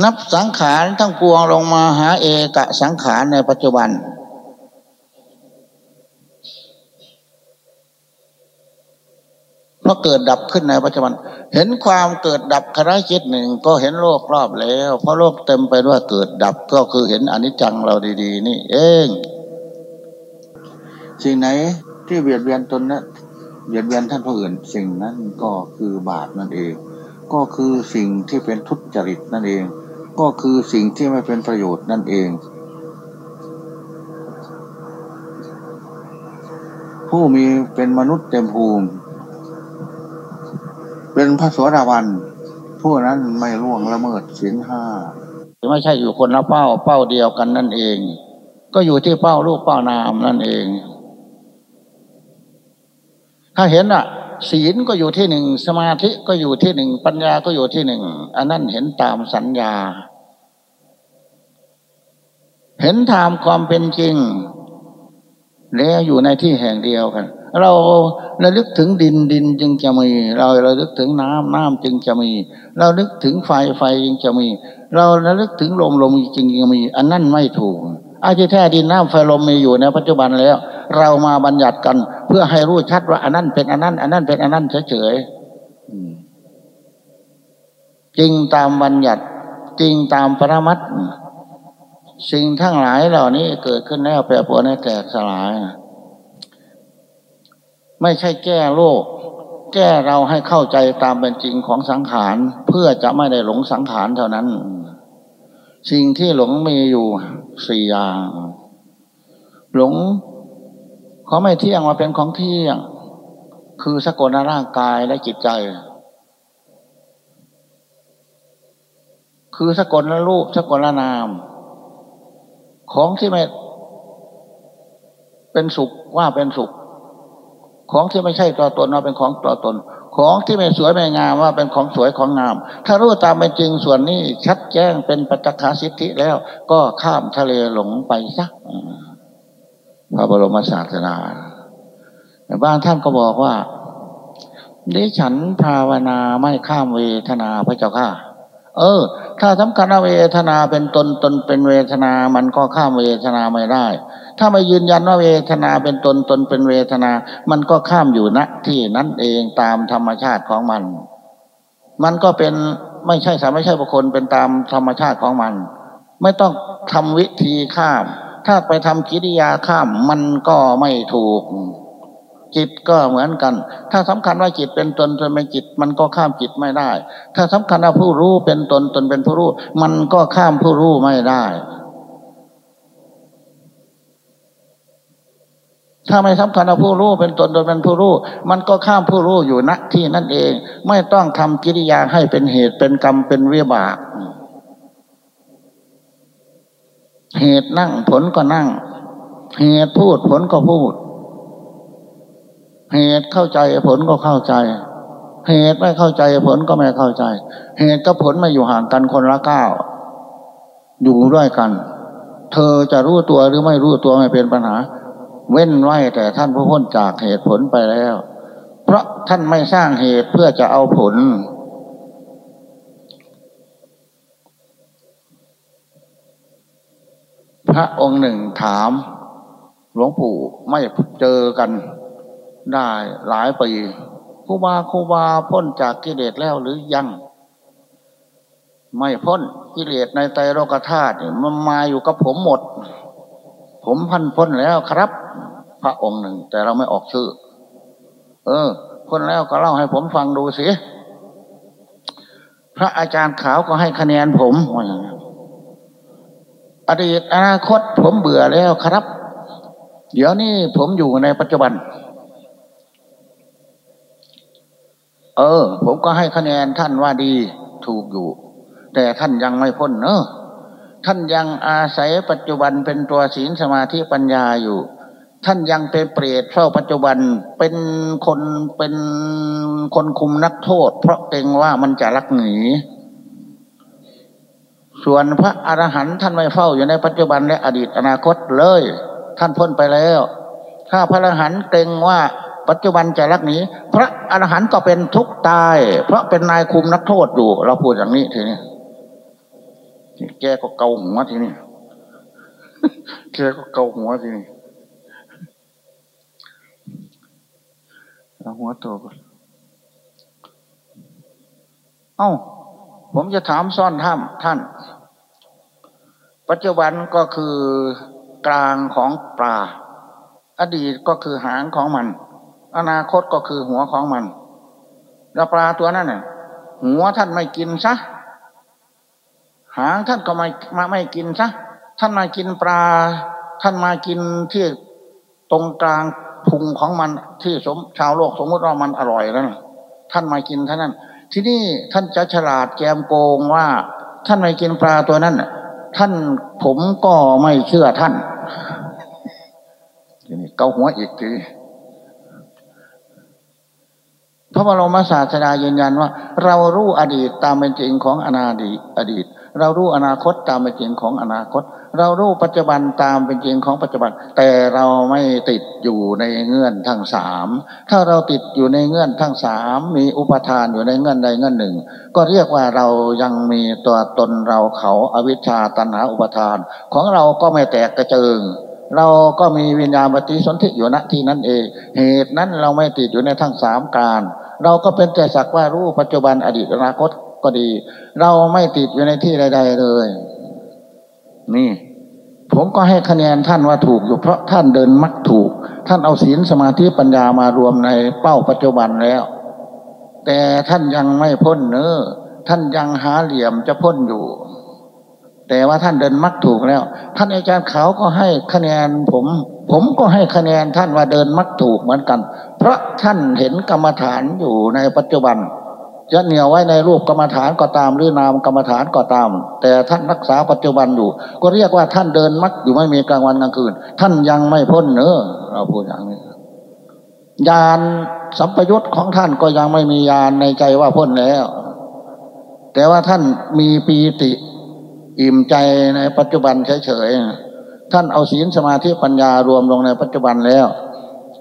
นับสังขารทั้งปวงลงมาหาเอกสังขารในปัจจุบัน เพราะเกิดดับขึ้นในปัจจุบัน เห็นความเกิดดับคณะจิตหนึ่งก็เห็นโลกรอบแล้ว เพราะโลกเต็มไปด้วยเกิดดับก็คือเห็นอนิจจังเราดีๆ นี่เอง สิ่งไหนที่เบียดเบียนตนนะเบียดเบียนท่านผู้อื่น สิ่งนั้นก็คือบาปนั่นเอง ก็คือสิ่งที่เป็นทุจริตนั่นเอง ก็คือสิ่งที่ไม่เป็นประโยชน์นั่นเอง ผู้มีเป็นมนุษย์เต็มภูมิ เป็นพระสวสดาวันผู้นั้นไม่ล่วงละเมิดศีลห้าไม่ใช่อยู่คนละเป้าเป้าเดียวกันนั่นเอง ก็อยู่ที่เป้าลูกเป้านามนั่นเอง ถ้าเห็นอะ ศีลก็อยู่ที่หนึ่งสมาธิก็อยู่ที่หนึ่งปัญญาก็อยู่ที่หนึ่งอันนั้นเห็นตามสัญญา เห็นตามความเป็นจริง แล้วอยู่ในที่แห่งเดียวกัน เราระลึกถึงดินดินจึงจะมี เราระลึกถึงน้ำน้ำจึงจะมี เราลึกถึงไฟไฟจึงจะมี เราระลึกถึงลมลมจึงจะมี อันนั้นไม่ถูกอาที่แท้ดินน้ำไฟลมมีอยู่ในปัจจุบันแล้ว เรามาบัญญัติกัน เพื่อให้รู้ชัดว่าอันนั้นเป็นอันนั้น อันนั้นเป็นอันนั้นเฉยๆจริงตามบัญญัติจริงตามปรมัตสิ่งทั้งหลายเหล่านี้เกิดขึ้นแล้วแปรปรวนแตกสลาย ไม่ใช่แก้โลก แก้เราให้เข้าใจตามเป็นจริงของสังขารเพื่อจะไม่ได้หลงสังขารเท่านั้น สิ่งที่หลงมีอยู่สี่อย่างหลงเขาไม่เที่ยงมาเป็นของเที่ยง คือสกลร่างกายและจิตใจ คือสกลรูปสกลนาม ของที่ไม่เป็นสุขว่าเป็นสุข ของที่ไม่ใช่ตัวตนว่าเป็นของตัวตน ของที่ไม่สวยไม่งามว่าเป็นของสวยของงาม ถ้ารู้ตามเป็นจริงส่วนนี้ชัดแจ้งเป็นปัจจคาสิทธิแล้ว ก็ข้ามทะเลหลงไปสักพระบรมศาสนาบางท่านก็บอกว่าดิฉันภาวนาไม่ข้ามเวทนาพระเจ้าข้า เออ ถ้าสำคัญเวทนาเป็นตนตนเป็นเวทนา มันก็ข้ามเวทนาไม่ได้ ถ้าไม่ยืนยันว่าเวทนาเป็นตนตนเป็นเวทนา มันก็ข้ามอยู่ณที่นั้นเองตามธรรมชาติของมัน มันก็เป็นไม่ใช่สามไม่ใช่บุคคลเป็นตามธรรมชาติของมัน ไม่ต้องทำวิธีข้าม ถ้าไปทำกิริยาข้ามมันก็ไม่ถูก จิตก็เหมือนกัน ถ้าสำคัญว่าจิตเป็นตนตนเป็นจิต มันก็ข้ามจิตไม่ได้ ถ้าสำคัญว่าผู้รู้เป็นตนตนเป็นผู้รู้ มันก็ข้ามผู้รู้ไม่ได้ ถ้าไม่สำคัญว่าผู้รู้เป็นตนโดยเป็นผู้รู้ มันก็ข้ามผู้รู้อยู่ณที่นั่นเอง ไม่ต้องทำกิริยาให้เป็นเหตุเป็นกรรมเป็นวิบากเหตุนั่งผลก็นั่ง เหตุพูดผลก็พูด เหตุเข้าใจผลก็เข้าใจ เหตุไม่เข้าใจผลก็ไม่เข้าใจ เหตุกับผลไม่อยู่ห่างกันคนละก้าวอยู่ด้วยกัน เธอจะรู้ตัวหรือไม่รู้ตัวไม่เป็นปัญหา เว้นไว้แต่ท่านผู้พ้นจากเหตุผลไปแล้ว เพราะท่านไม่สร้างเหตุเพื่อจะเอาผลพระองค์หนึ่งถาม หลวงปู่ไม่เจอกัน ได้หลายปีครูบาครูบาพ้นจากกิเลสแล้วหรือยัง ไม่พ้นกิเลสในไตรโลกธาตุมันมาอยู่กับผมหมด ผมพันพ้นแล้วครับ พระองค์หนึ่ง แต่เราไม่ออกชื่อ เออคนแล้วก็เล่าให้ผมฟังดูสิพระอาจารย์ขาวก็ให้คะแนนผมอดีตอนาคตผมเบื่อแล้วครับ เดี๋ยวนี้ผมอยู่ในปัจจุบัน เออ ผมก็ให้คะแนนท่านว่าดีถูกอยู่ แต่ท่านยังไม่พ้นเนอะท่านยังอาศัยปัจจุบันเป็นตัวศีลสมาธิปัญญาอยู่ ท่านยังเป็นเปรตเฝ้าปัจจุบันเป็นคนเป็นคนคุมนักโทษ เพราะเกรงว่ามันจะลักหนี ส่วนพระอรหันต์ท่านไม่เฝ้าอยู่ในปัจจุบันและอดีตอนาคตเลย ท่านพ้นไปแล้ว ถ้าพระอรหันต์เกรงว่า ปัจจุบันใจรักหนีพระอรหันต์ก็เป็นทุกข์ตาย เพราะเป็นนายคุมนักโทษอยู่ เราพูดอย่างนี้ทีนี้แกก็เกาหัวทีนี้แกก็เกาหัวทีนี้เอาหัวโตก่อนเอ้า ผมจะถามซ่อนท่ามท่าน ปัจจุบันก็คือกลางของปลาอดีตก็คือหางของมัน อนาคตก็คือหัวของมันแล้วปลาตัวนั้นเนี่ยหัวท่านไม่กินซะหางท่านก็ไม่มาไม่กินซะท่านมากินปลา ท่านมากินที่ตรงกลางพุงของมันที่สมชาวโลกสมมติว่ามันอร่อยแล้วท่านมากินท่านั้น ที่นี่ท่านจะฉลาดแกมโกงว่า ท่านไม่กินปลาตัวนั้นท่านผมก็ไม่เชื่อท่านทีนี้เกาหัวอีกที พระบรมศาสดายืนยันว่า เรารู้อดีตตามเป็นจริงของอนาดีอดีต เรารู้อนาคตตามเป็นจริงของอนาคต เรารู้ปัจจุบันตามเป็นจริงของปัจจุบัน แต่เราไม่ติดอยู่ในเงื่อนทั้งสามถ้าเราติดอยู่ในเงื่อนทั้งสามมีอุปทานอยู่ในเงื่อนใดเงื่อนหนึ่ง ก็เรียกว่าเรายังมีตัวตนเราเขาอวิชชาตัณหาอุปทาน ของเราก็ไม่แตกกระเจิง เราก็มีวิญญาณปฏิสนธิอยู่ณที่นั้นเอง เหตุนั้นเราไม่ติดอยู่ในทั้งสามการ เราก็เป็นแต่สักว่ารู้ปัจจุบันอดีตอนาคตก็ดี เราไม่ติดอยู่ในที่ใด ๆเลย นี่ ผมก็ให้คะแนนท่านว่าถูกอยู่เพราะท่านเดินมักถูก ท่านเอาศีลสมาธิปัญญามารวมในเป้าปัจจุบันแล้ว แต่ท่านยังไม่พ้นเนอท่านยังหาเหลี่ยมจะพ้นอยู่ แต่ว่าท่านเดินมักถูกแล้ว ท่านอาจารย์เขาก็ให้คะแนนผม ผมก็ให้คะแนนท่านว่าเดินมักถูกเหมือนกัน เพราะท่านเห็นกรรมฐานอยู่ในปัจจุบันจะเหนียวไว้ในรูปกรรมฐานก็ตาม หรือนามกรรมฐานก็ตาม แต่ท่านรักษาปัจจุบันอยู่ ก็เรียกว่าท่านเดินมักอยู่ไม่มีกลางวันกลางคืน ท่านยังไม่พ้นเนอเราพูดอย่างนี้ยานสัมปยุตของท่านก็ยังไม่มียานในใจว่าพ้นแล้ว แต่ว่าท่านมีปีติ อิ่มใจในปัจจุบันเฉยๆท่านเอาศีลสมาธิปัญญารวมลงในปัจจุบันแล้ว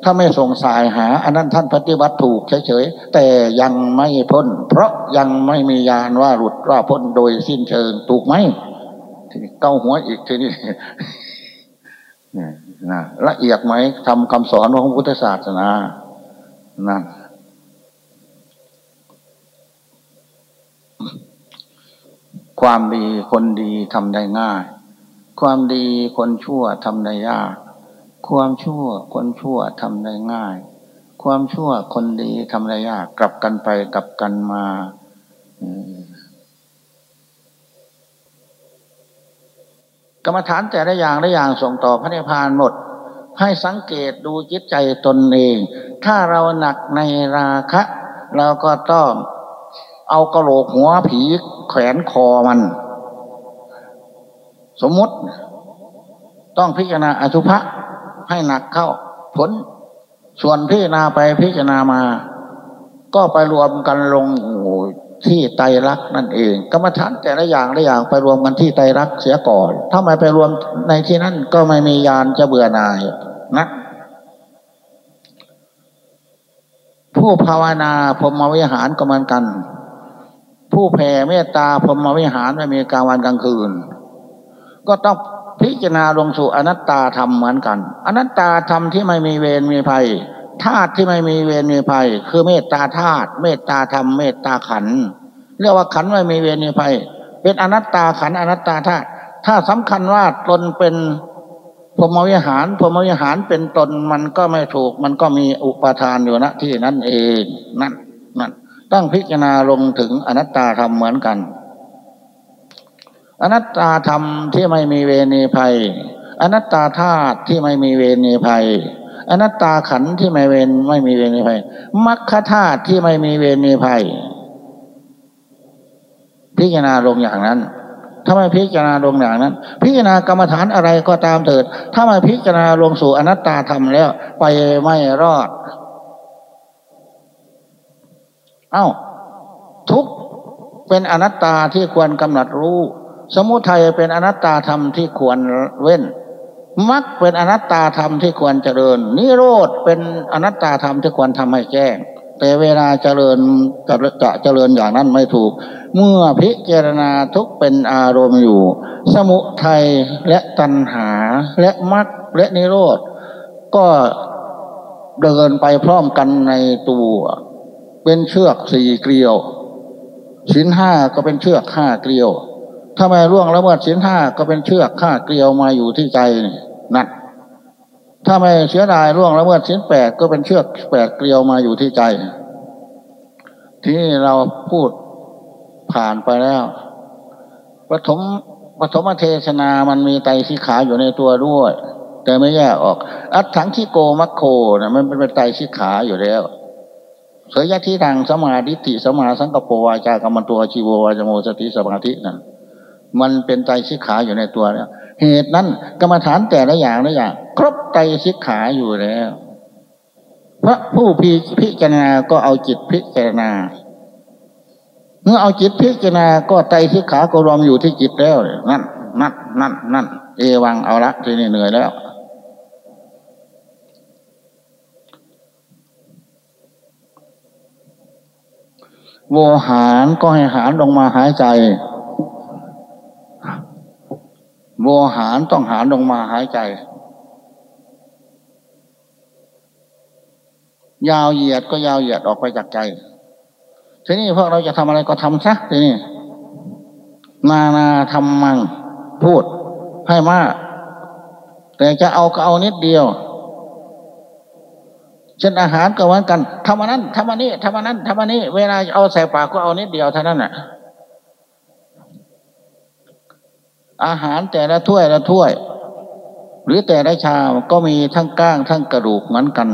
ถ้าไม่ส่งสายหา อันนั้นท่านปฏิบัติถูกเฉยๆแต่ยังไม่พ้น เพราะยังไม่มียานว่าหลุดว่าพ้นโดยสิ้นเชิงถูกไหมทีนี้เก้าหัวอีกทีนี้นะละเอียดไหมทำคำสอนของพุทธศาสนานั่น ความดีคนดีทำได้ง่าย ความดีคนชั่วทำได้ยาก ความชั่วคนชั่วทำได้ง่าย ความชั่วคนดีทำได้ยาก กลับกันไปกลับกันมากรรมฐานแต่ละอย่างละอย่างส่งต่อพระนิพพานหมด ให้สังเกตดูจิตใจตนเอง ถ้าเราหนักในราคะ เราก็ต้อง เอากระโหลกหัวผีแขวนคอมัน สมมติต้องพิจารณาอสุภะให้หนักเข้าผล ส่วนพิจารณาไปพิจารณามา ก็ไปรวมกันลงที่ไตรักนั่นเองกรรมฐานแต่ละอย่างละอย่างไปรวมกันที่ไตรักเสียก่อน ถ้าไม่ไปรวมในที่นั้นก็ไม่มียานจะเบื่อหน่ายนะผู้ภาวนาพรมวิหารก็เหมือนกัน ผู้แผ่เมตตาพรมวิหารไม่มีกลางวันกลางคืน ก็ต้องพิจารณาลงสู่อนัตตาธรรมเหมือนกัน อนัตตาธรรมที่ไม่มีเวรมีภัยธาตุที่ไม่มีเวรมีภัย คือเมตตาธาตุเมตตาธรรมเมตตาขันเรียกว่าขันไม่มีเวรมีภัย เป็นอนัตตาขันอนัตตาธาตุถ้าสำคัญว่าตนเป็นพรหมวิหารพรหมวิหารเป็นตนมันก็ไม่ถูก มันก็มีอุปทานอยู่ณที่นั่นเองนั่นนั่น ต้องพิจารณาลงถึงอนัตตาธรรมเหมือนกัน อนัตตาธรรมที่ไม่มีเวณีภัย อนัตตาธาตุที่ไม่มีเวณีภัย อนัตตาขันที่ไม่เวนไม่มีเวณีภัยมรรคธาตุที่ไม่มีเวณีภัย พิจารณาลงอย่างนั้นถ้าไม่พิจารณาลงอย่างนั้น พิจารณากรรมฐานอะไรก็ตามเถิด ถ้าไม่พิจารณาลงสู่อนัตตาธรรมแล้ว ไปไม่รอด เอา้า ทุกเป็นอนัตตาที่ควรกำหนดรู้ สมุทัยเป็นอนัตตาธรรมที่ควรเว้นมักเป็นอนัตตาธรรมที่ควรเจริญ นิโรธเป็นอนัตตาธรรมที่ควรทำให้แจ้ง แต่เวลาเจริญจะจะเจริญอย่างนั้นไม่ถูก เมื่อพิจารณาทุกเป็นอารมณ์อยู่ สมุทัยและตัณหาและมรรคและนิโรธก็เดินไปพร้อมกันในตัว เป็นเชือกสี่เกลียวสินห้าก็เป็นเชือกห้าเกลียว ถ้าไม่ร่วงแล้วเมื่อสินห้าก็เป็นเชือกห้าเกลียวมาอยู่ที่ใจนั่นถ้าไม่เสียดายร่วงแล้วเมื่อสินแปดก็เป็นเชือกแปดเกลียวมาอยู่ที่ใจ ที่เราพูดผ่านไปแล้วปฐมปฐมเทศนามันมีไตสีขาอยู่ในตัวด้วย แต่ไม่แยกออก อัตถังที่โกมัคโคนะมันเป็นไตสีขาอยู่แล้ว เสยยะที่ทางสมาธิิสมาสังกปวาจากรรมตัวชีววาจโมสติสมาธินั่นมันเป็นใจสิกขาอยู่ในตัวแล้วเหตุนั้นกรรมฐานแต่ละอย่างละอย่างครบใจสิกขาอยู่แล้วพระผู้พิพิจารณาก็เอาจิตพิจารณา เมื่อเอาจิตพิจารณาก็ใจสิกขาก็รวมอยู่ที่จิตแล้วนั่นนั่นนั่นนั่นเอวังเอาละทีนี้เหนื่อยแล้ว โวหารก็ให้หารลงมาหายใจ โวหารต้องหารลงมาหายใจ ยาวเหยียดก็ยาวเหยียดออกไปจากใจ ทีนี้พวกเราจะทำอะไรก็ทำซะทีนี้นานาทำมังพูดให้มาก แต่จะเอาก็เอานิดเดียว เช่นอาหารก็เหมือนกันทำมานั้นทำมานี้ทำมานั้นทำมานี้ เวลาเอาใส่ปากก็เอานิดเดียวเท่านั้นแหละอาหารแต่ละถ้วยละถ้วย หรือแต่ละชามก็มีทั้งก้างทั้งกระดูกเหมือนกัน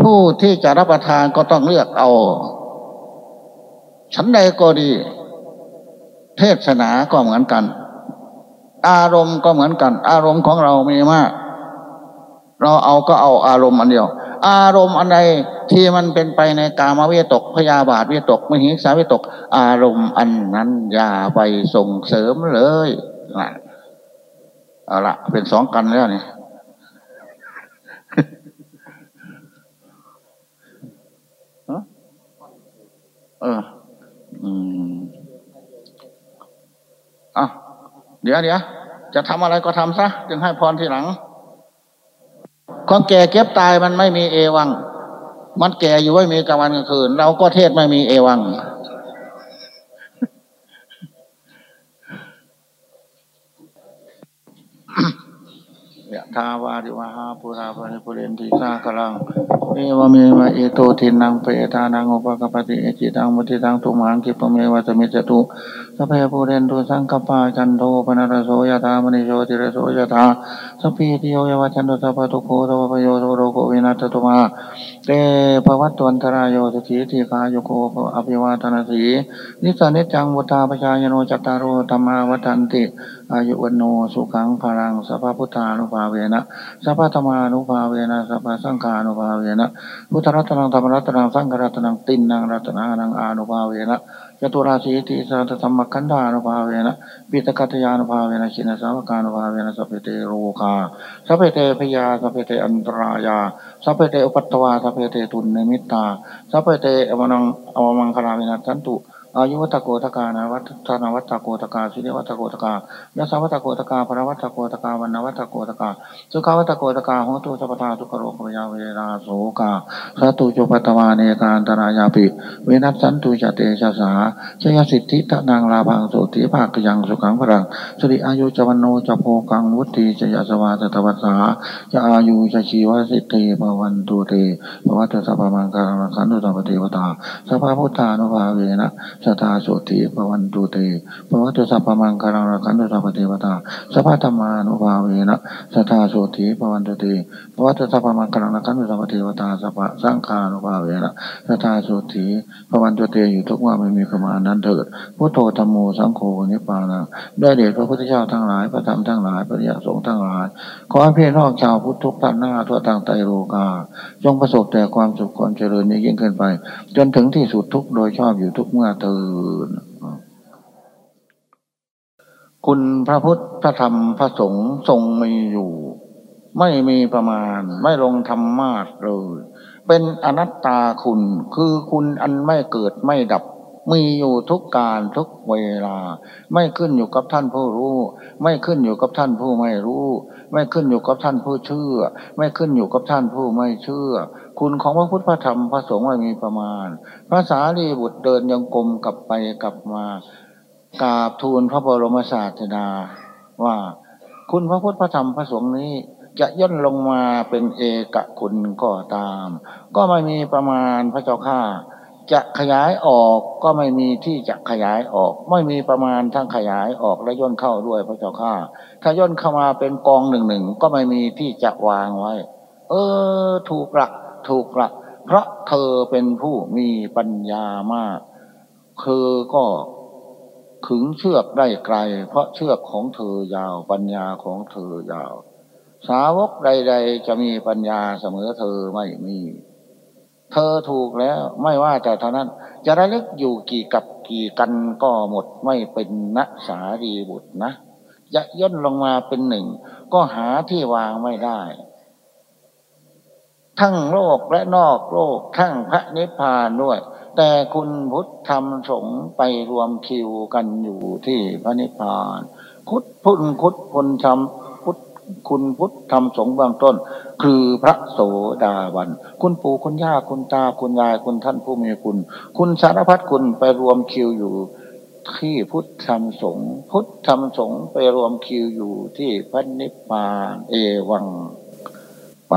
ผู้ที่จะรับประทานก็ต้องเลือกเอา ฉันใดก็ดี เทศนาก็เหมือนกัน อารมณ์ก็เหมือนกัน อารมณ์ของเรามีมาก เราเอาก็เอาอารมณ์อันเดียว อารมณ์อันใดที่มันเป็นไปในกามเวตกพยาบาทเวตกมหิงสาเวตก อารมณ์อันนั้นอย่าไปส่งเสริมเลยนั่นเอาละเป็นสองกันแล้วนี่เออ อืมอะเดี๋ยวเดี๋ยวจะทำอะไรก็ทำซะ จึงให้พรทีหลัง ความแก่เก็บตายมันไม่มีเอวัง มันแก่อยู่ไม่มีกลางวันกลางคืน เราก็เทศไม่มีเอวัง ยะทาวาริวหาปุราปริปุเรนติสากลังเอวเมวะเอโตทินังเปตานังอุปกปติเอจิตังมุติตังตุมังกิปเมวะสมิจตุสัพเพปุเรนตุสังกปาจันโทปนรโสยะธามณิโชติรโสยะธาสัพพีติโย วิวัชชันตุสัพพะโรโค วินัสสะตุมาเต ภะวัตวันตะราโยสุขี ทีฆายุโก ภะวะ อะภิวาทะนะสีลิสสะ นิจจังวุฑฒาปะจายิโนจัตตาโร ธัมมาวัฑฒันติ อายุวัณโณ สุขัง พะลังสัพพะพุทธานุภาเวนะสัพพะธัมมานุภาเวนะสัพพะสังฆานุภาเวนะพุทธะระตะนัง ธัมมะระตะนังสังฆะระตะนังติณณังระตะนานังอานุภาเวนะ จะตุราสีติสะหัสสะธัมมักขันธานุภาเวนะปิตกัตยานุภาเวนะชินสาวกานุภาเวนะสัพเพเตโรคาสัพเพเตพยาสัพเพเตอันตรายาสัพเพเตอุปัตตวาสัพเพเตตุนเนมิตาสัพเพเตอมังอวมังคลาวินัสันตุ อายุวัตโกตกานาวัตนาวัตโกตกาสิริวัตโกตกายาสาวัตโกตกาภรวัตโกตกาวันนวัตโกตกาสุขาวัตโกตกาโหตุสัพพาทุกโรคยาเวราโสกาสตุจุปตวาเนกานตรายาปิเวนัสสันตุจเตชะสาชยสิทธิตนางลาภังโสติภาคยังสุขังพรังสริอายุจวันโนจโพกังวุติจยสวาตตวัสสาจะอายุจะชีวสิทธิภวันตุเตภวัตสัพพมังการังขันตุสัพพเทวตาสัพพพุทธานุภาเวนะสตาสุติปวันตุเตปวัตุสัพพมังคารังรักันตุสัพพเทวตาสัพพธรรมานุภาเวนะสตาสุติปวันตุเตปวัตุสัพพมังคารังรักันตุสัพพเทวตาสัพพสังฆานุภาเวนะสตาสุติปวันตุเตอยู่ทุกว่าไม่มีประมาณนั้นเถิดพุทโธธรรมโมสังโฆนิพานังได้เดชพระพุทธเจ้าทั้งหลายพระธรรมทั้งหลายพระยาสงฆ์ทั้งหลายขอให้พี่น้องชาวพุทธทุกท่านหน้าทั่วต่างไตโลกาจงประสบแต่ความสุขความเจริญยิ่งขึ้นไป จนถึงที่สุดทุกโดยชอบอยู่ทุกเมื่อเตือคุณพระพุทธพระธรรมพระสงฆ์ทรงมีอยู่ ไม่มีประมาณ ไม่ลงธรรมากเลย เป็นอนัตตาคุณคือคุณอันไม่เกิดไม่ดับ มีอยู่ทุกการทุกเวลา ไม่ขึ้นอยู่กับท่านผู้รู้ ไม่ขึ้นอยู่กับท่านผู้ไม่รู้ ไม่ขึ้นอยู่กับท่านผู้เชื่อ ไม่ขึ้นอยู่กับท่านผู้ไม่เชื่อ คุณของพระพุทธพระธรรมพระสงฆ์ไม่มีประมาณ พระสารีบุตรเดินยังกลมกลับไปกลับมากราบทูลพระบรมศาสดาว่าคุณพระพุทธพระธรรมพระสงฆ์นี้จะย่นลงมาเป็นเอกคุณก็ตาม ก็ไม่มีประมาณพระเจ้าข้าจะขยายออกก็ไม่มีที่จะขยายออก ไม่มีประมาณทั้งขยายออกและย่นเข้าด้วยพระเจ้าข้าถ้าย่นเข้ามาเป็นกองหนึ่งหนึ่งก็ไม่มีที่จะวางไว้ เออ ถูกหละ ถูกละเพราะเธอเป็นผู้มีปัญญามากเธอก็ขึงเชือกได้ไกล เพราะเชือกของเธอยาว ปัญญาของเธอยาว สาวกใด ๆ จะมีปัญญาเสมอเธอไม่มี เธอถูกแล้วไม่ว่าแต่เท่านั้น จะระลึกอยู่กี่กับกี่กันก็หมดไม่เป็นนักสาดีบุตรนะ จะย่นลงมาเป็นหนึ่ง ก็หาที่วางไม่ได้ ทั้งโลกและนอกโลกทั้งพระนิพพานด้วย แต่คุณพุทธธรรมสงไปรวมคิวกันอยู่ที่พระนิพพานคุดพุนคุดพลธรรมพุทธคุณพุทธธรรมสงเบื้องต้น คือพระโสดาบัน คุณปู่คุณย่าคุณตาคุณยายคุณท่านผู้มีคุณ คุณสารพัดคุณไปรวมคิวอยู่ที่พุทธธรรมสงพุทธธรรมสงไปรวมคิวอยู่ที่พระนิพพาน เอวังไป